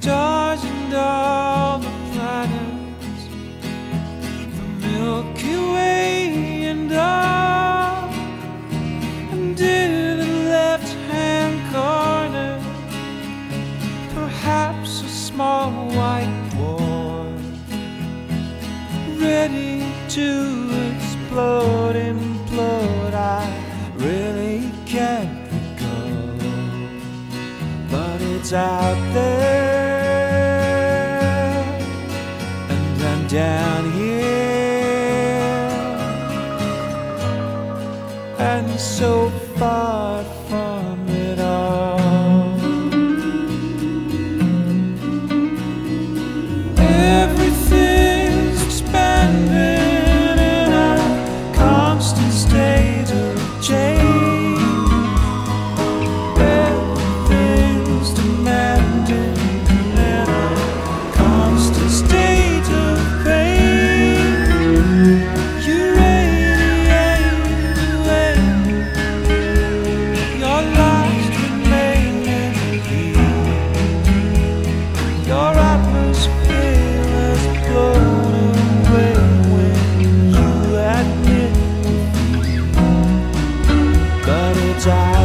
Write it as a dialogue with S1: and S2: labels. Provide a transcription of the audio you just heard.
S1: stars and all the planets, the Milky Way and all, and in the left hand corner, perhaps a small white boy ready to explode and implode. I really can't recall, but it's out there. down here and so far. side.